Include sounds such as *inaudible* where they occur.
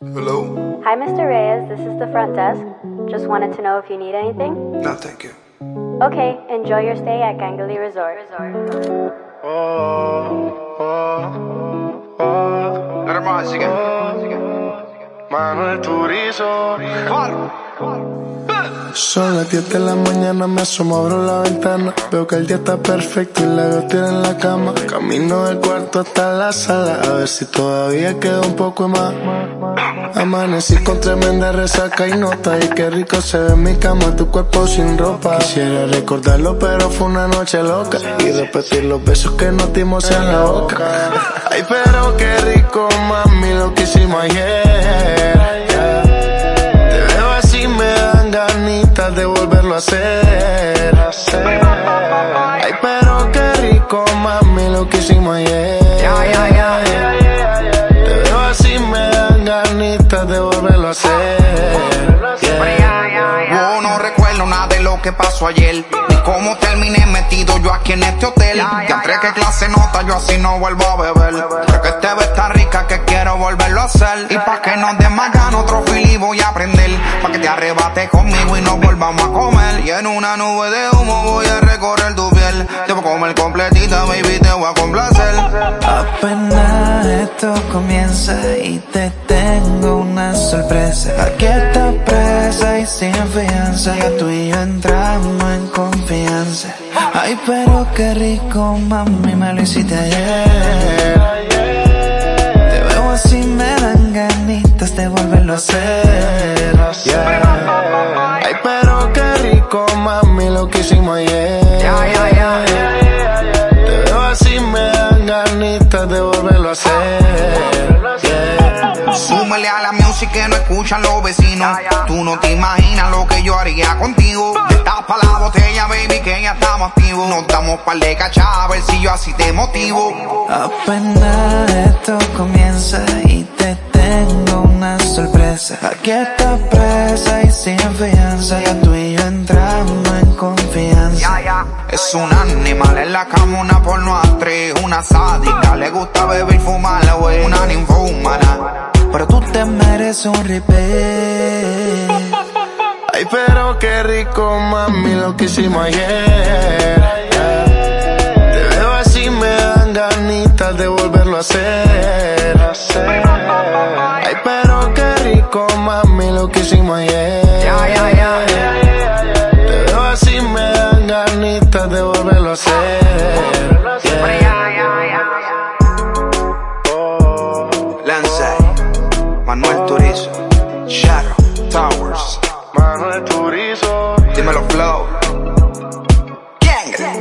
Hello? Hi, Mr. Reyes. This is the front desk. Just wanted to know if you need anything. No, thank you. Okay, enjoy your stay at Gangali Resort. Dale más, sigue. Manuel Turizo. Son las 10 de la mañana, me asomo, abro la ventana. Veo que el día está perfecto y la veo tirada en la cama. Camino del cuarto hasta la sala, a ver si todavía queda un poco más. Amanecí con tremenda resaca y nota. Y qué rico se ve mi cama, tu cuerpo sin ropa. Quisiera recordarlo, pero fue una noche loca. Y repetir los besos que nos dimos en la boca. *laughs* Ay, pero qué rico, mami, lo que hicimos ayer. Hacer. Ay, pero qué rico, mami, lo que hicimos ayer. Te veo así, me dan ganitas de volverlo a hacer. Yo no recuerdo nada de lo que pasó ayer. Ni cómo terminé metido aquí en este hotel. Ya entré que clase nota, yo así no vuelvo a beber. Pero que te ves tan rica que quiero volverlo a hacer. Y pa' que nos den más ganas, otro fili voy a aprender. Pa' que te arrebates conmigo y nos volvamos a comer. Y en una nube de humo voy a recorrer tu piel. Te voy a comer completita, baby, te voy a complacer. Apenas esto comienza y te tengo una sorpresa. Aquí estás presa y sin fianza, ya tú y yo entramos en confianza. Ay, pero qué rico, mami, me lo hiciste ayer. Te veo así, me dan ganitas de volverlo a hacer. Ay, pero qué rico, mami, lo que hicimos ayer. Te veo así, me dan ganitas de volverlo a hacer. Yeah. Súmele a la música que no escuchan los vecinos. Tú no te imaginas lo que yo haría contigo. Estás pa' la botella, baby, que ya estamos activos. Nos damos par de cachas, a ver si yo así te motivo. Apenas esto comienza y te tengo una sorpresa. Aquí estás presa y sin fianza, ya tú y yo entramos en confianza. Es un animal en la cama, una porno actriz, una sádica. Le gusta beber y fumar, güey, una ninfómana. Pero tú te mereces un repeat. Ay, pero qué rico, mami, lo que hicimos ayer. Te veo así, me dan ganitas de volverlo a hacer. Ay, pero qué rico, mami, lo que hicimos ayer. Manuel Turizo, Shadow Towers, Manuel Turizo, dímelo Flow, Gang.